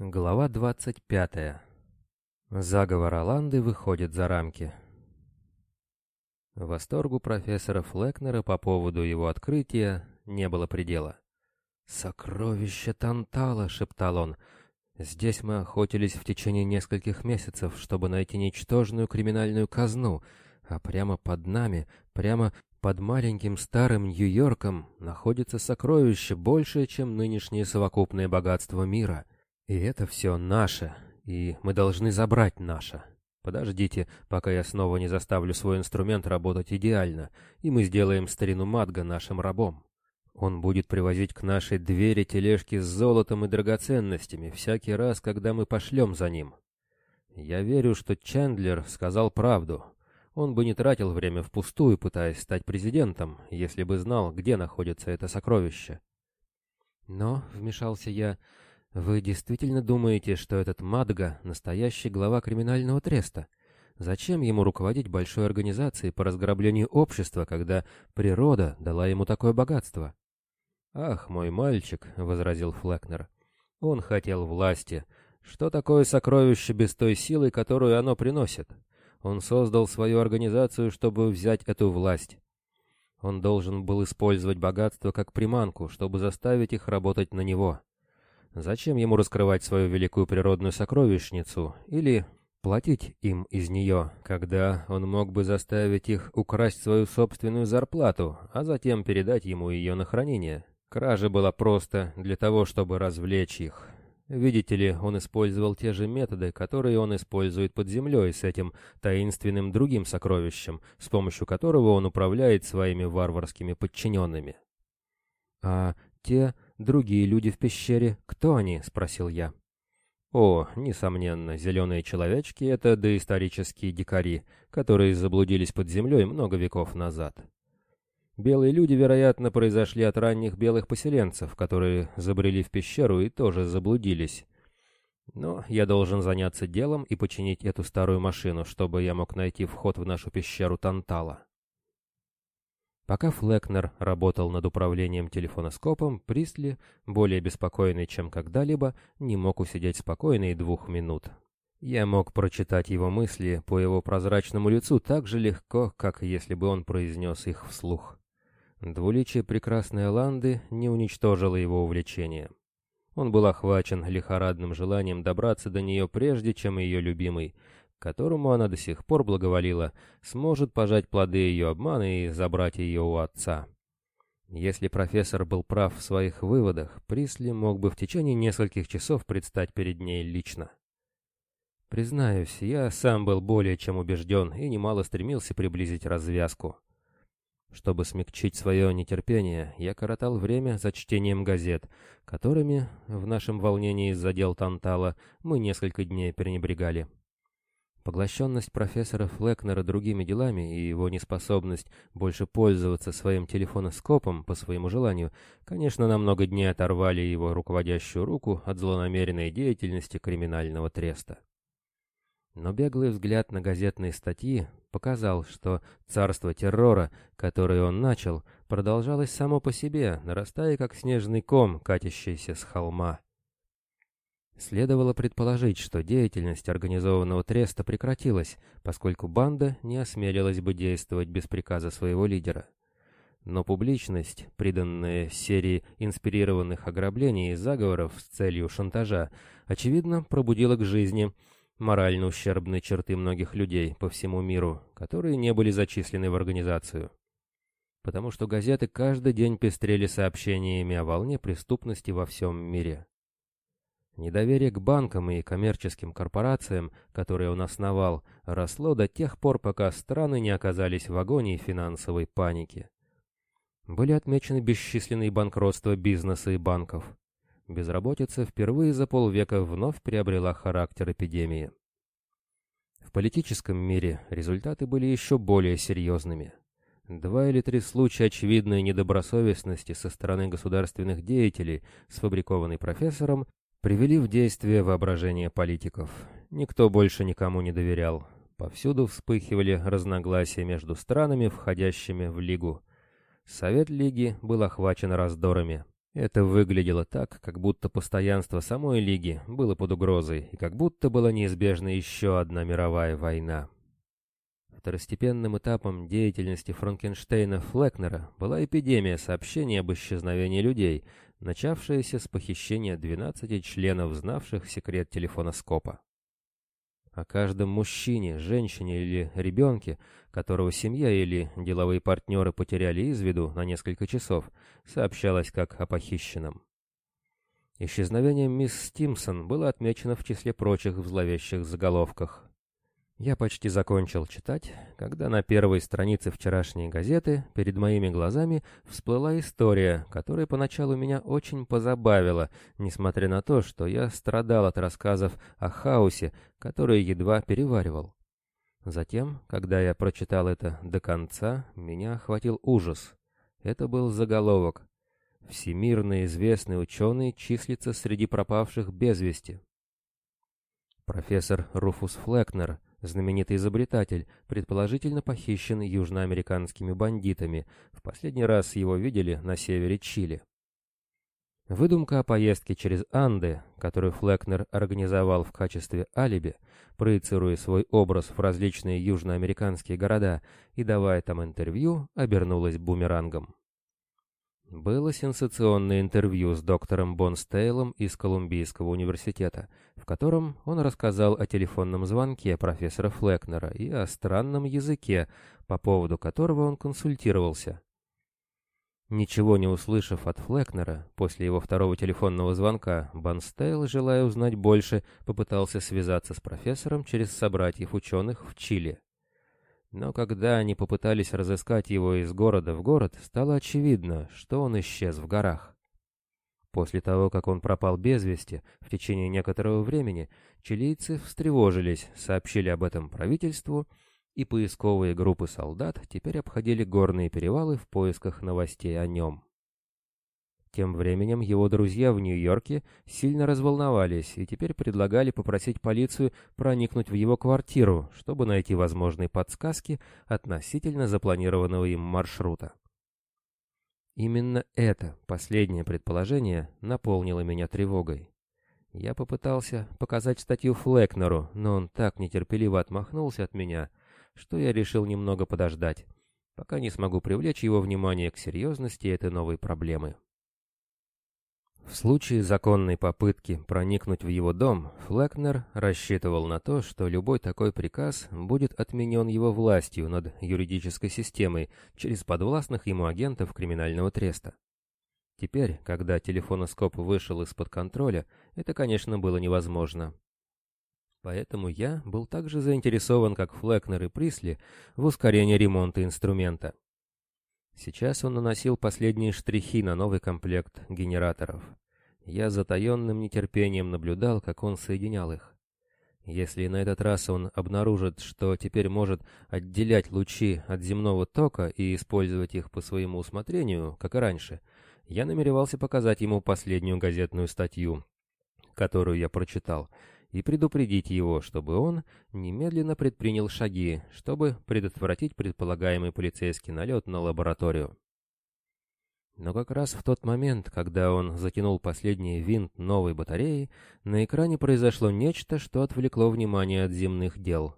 Глава 25. Заговор Оланды выходит за рамки. Восторгу профессора Флекнера по поводу его открытия не было предела. «Сокровище Тантала!» — шептал он. «Здесь мы охотились в течение нескольких месяцев, чтобы найти ничтожную криминальную казну, а прямо под нами, прямо под маленьким старым Нью-Йорком, находится сокровище большее, чем нынешнее совокупное богатство мира». И это все наше, и мы должны забрать наше. Подождите, пока я снова не заставлю свой инструмент работать идеально, и мы сделаем старину Мадга нашим рабом. Он будет привозить к нашей двери тележки с золотом и драгоценностями всякий раз, когда мы пошлем за ним. Я верю, что Чендлер сказал правду. Он бы не тратил время впустую, пытаясь стать президентом, если бы знал, где находится это сокровище. Но, — вмешался я, — «Вы действительно думаете, что этот Мадга — настоящий глава криминального треста? Зачем ему руководить большой организацией по разграблению общества, когда природа дала ему такое богатство?» «Ах, мой мальчик», — возразил Флекнер, — «он хотел власти. Что такое сокровище без той силы, которую оно приносит? Он создал свою организацию, чтобы взять эту власть». Он должен был использовать богатство как приманку, чтобы заставить их работать на него. Зачем ему раскрывать свою великую природную сокровищницу или платить им из нее, когда он мог бы заставить их украсть свою собственную зарплату, а затем передать ему ее на хранение? Кража была просто для того, чтобы развлечь их. Видите ли, он использовал те же методы, которые он использует под землей с этим таинственным другим сокровищем, с помощью которого он управляет своими варварскими подчиненными. А те другие люди в пещере, кто они?» — спросил я. О, несомненно, зеленые человечки — это доисторические дикари, которые заблудились под землей много веков назад. Белые люди, вероятно, произошли от ранних белых поселенцев, которые забрели в пещеру и тоже заблудились. Но я должен заняться делом и починить эту старую машину, чтобы я мог найти вход в нашу пещеру Тантала. Пока Флекнер работал над управлением телефоноскопом, Присли, более беспокойный, чем когда-либо, не мог усидеть спокойно и двух минут. Я мог прочитать его мысли по его прозрачному лицу так же легко, как если бы он произнес их вслух. Двуличие прекрасной Ланды не уничтожило его увлечение. Он был охвачен лихорадным желанием добраться до нее прежде, чем ее любимый, которому она до сих пор благоволила, сможет пожать плоды ее обмана и забрать ее у отца. Если профессор был прав в своих выводах, Присли мог бы в течение нескольких часов предстать перед ней лично. Признаюсь, я сам был более чем убежден и немало стремился приблизить развязку. Чтобы смягчить свое нетерпение, я коротал время за чтением газет, которыми, в нашем волнении из-за дел Тантала, мы несколько дней пренебрегали. Поглощенность профессора Флекнера другими делами и его неспособность больше пользоваться своим телефоноскопом по своему желанию, конечно, на много дней оторвали его руководящую руку от злонамеренной деятельности криминального треста. Но беглый взгляд на газетные статьи показал, что царство террора, которое он начал, продолжалось само по себе, нарастая как снежный ком, катящийся с холма. Следовало предположить, что деятельность организованного треста прекратилась, поскольку банда не осмелилась бы действовать без приказа своего лидера. Но публичность, приданная серии инспирированных ограблений и заговоров с целью шантажа, очевидно, пробудила к жизни морально ущербные черты многих людей по всему миру, которые не были зачислены в организацию. Потому что газеты каждый день пестрели сообщениями о волне преступности во всем мире. Недоверие к банкам и коммерческим корпорациям, которые он основал, росло до тех пор, пока страны не оказались в агонии финансовой паники. Были отмечены бесчисленные банкротства бизнеса и банков. Безработица впервые за полвека вновь приобрела характер эпидемии. В политическом мире результаты были еще более серьезными. Два или три случая очевидной недобросовестности со стороны государственных деятелей, сфабрикованной профессором, привели в действие воображение политиков. Никто больше никому не доверял. Повсюду вспыхивали разногласия между странами, входящими в Лигу. Совет Лиги был охвачен раздорами. Это выглядело так, как будто постоянство самой Лиги было под угрозой, и как будто была неизбежна еще одна мировая война. Второстепенным этапом деятельности Франкенштейна Флекнера была эпидемия сообщений об исчезновении людей, начавшаяся с похищения 12 членов, знавших секрет телефоноскопа. О каждом мужчине, женщине или ребенке, которого семья или деловые партнеры потеряли из виду на несколько часов, сообщалось как о похищенном. Исчезновение мисс Стимсон было отмечено в числе прочих в зловещих заголовках. Я почти закончил читать, когда на первой странице вчерашней газеты перед моими глазами всплыла история, которая поначалу меня очень позабавила, несмотря на то, что я страдал от рассказов о хаосе, который едва переваривал. Затем, когда я прочитал это до конца, меня охватил ужас. Это был заголовок. Всемирно известный ученый числится среди пропавших без вести. Профессор Руфус Флекнер — Знаменитый изобретатель, предположительно похищен южноамериканскими бандитами. В последний раз его видели на севере Чили. Выдумка о поездке через Анды, которую Флекнер организовал в качестве алиби, проецируя свой образ в различные южноамериканские города и давая там интервью, обернулась бумерангом. Было сенсационное интервью с доктором Бонстейлом из Колумбийского университета, в котором он рассказал о телефонном звонке профессора Флекнера и о странном языке, по поводу которого он консультировался. Ничего не услышав от Флекнера, после его второго телефонного звонка, Бонстейл, желая узнать больше, попытался связаться с профессором через собратьев-ученых в Чили. Но когда они попытались разыскать его из города в город, стало очевидно, что он исчез в горах. После того, как он пропал без вести, в течение некоторого времени, чилийцы встревожились, сообщили об этом правительству, и поисковые группы солдат теперь обходили горные перевалы в поисках новостей о нем. Тем временем его друзья в Нью-Йорке сильно разволновались и теперь предлагали попросить полицию проникнуть в его квартиру, чтобы найти возможные подсказки относительно запланированного им маршрута. Именно это последнее предположение наполнило меня тревогой. Я попытался показать статью Флекнеру, но он так нетерпеливо отмахнулся от меня, что я решил немного подождать, пока не смогу привлечь его внимание к серьезности этой новой проблемы. В случае законной попытки проникнуть в его дом, Флекнер рассчитывал на то, что любой такой приказ будет отменен его властью над юридической системой через подвластных ему агентов криминального треста. Теперь, когда телефоноскоп вышел из-под контроля, это, конечно, было невозможно. Поэтому я был также заинтересован, как Флекнер и Присли, в ускорении ремонта инструмента. Сейчас он наносил последние штрихи на новый комплект генераторов. Я затаенным нетерпением наблюдал, как он соединял их. Если на этот раз он обнаружит, что теперь может отделять лучи от земного тока и использовать их по своему усмотрению, как и раньше, я намеревался показать ему последнюю газетную статью, которую я прочитал, и предупредить его, чтобы он немедленно предпринял шаги, чтобы предотвратить предполагаемый полицейский налет на лабораторию. Но как раз в тот момент, когда он затянул последний винт новой батареи, на экране произошло нечто, что отвлекло внимание от земных дел.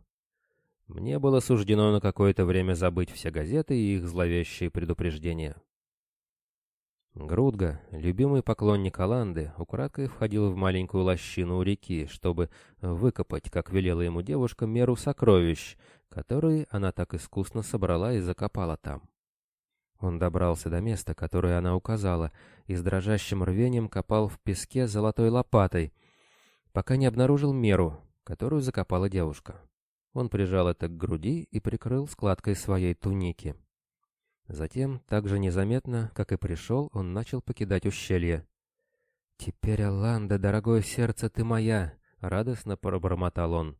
Мне было суждено на какое-то время забыть все газеты и их зловещие предупреждения. Грудга, любимый поклонник Аланды, украдкой входил в маленькую лощину у реки, чтобы выкопать, как велела ему девушка, меру сокровищ, которые она так искусно собрала и закопала там. Он добрался до места, которое она указала, и с дрожащим рвением копал в песке золотой лопатой, пока не обнаружил меру, которую закопала девушка. Он прижал это к груди и прикрыл складкой своей туники. Затем, так же незаметно, как и пришел, он начал покидать ущелье. «Теперь, Аланда, дорогое сердце, ты моя!» — радостно пробормотал он.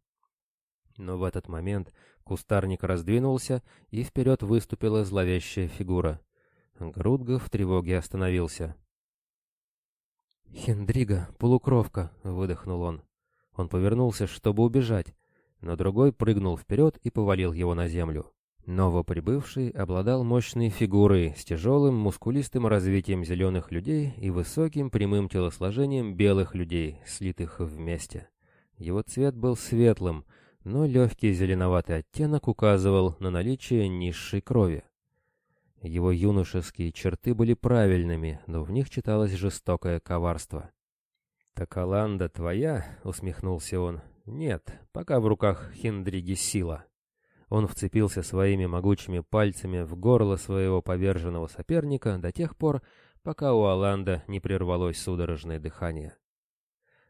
Но в этот момент кустарник раздвинулся, и вперед выступила зловещая фигура. Грудга в тревоге остановился. «Хендрига, полукровка!» — выдохнул он. Он повернулся, чтобы убежать, но другой прыгнул вперед и повалил его на землю. Новоприбывший обладал мощной фигурой с тяжелым мускулистым развитием зеленых людей и высоким прямым телосложением белых людей, слитых вместе. Его цвет был светлым, но легкий зеленоватый оттенок указывал на наличие низшей крови. Его юношеские черты были правильными, но в них читалось жестокое коварство. «Так Аланда твоя?» — усмехнулся он. «Нет, пока в руках Хиндриги сила». Он вцепился своими могучими пальцами в горло своего поверженного соперника до тех пор, пока у Аланда не прервалось судорожное дыхание.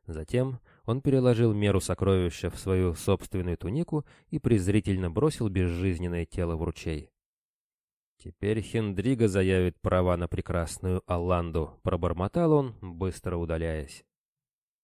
Затем он переложил меру сокровища в свою собственную тунику и презрительно бросил безжизненное тело в ручей. «Теперь Хендрига заявит права на прекрасную Аланду», — пробормотал он, быстро удаляясь.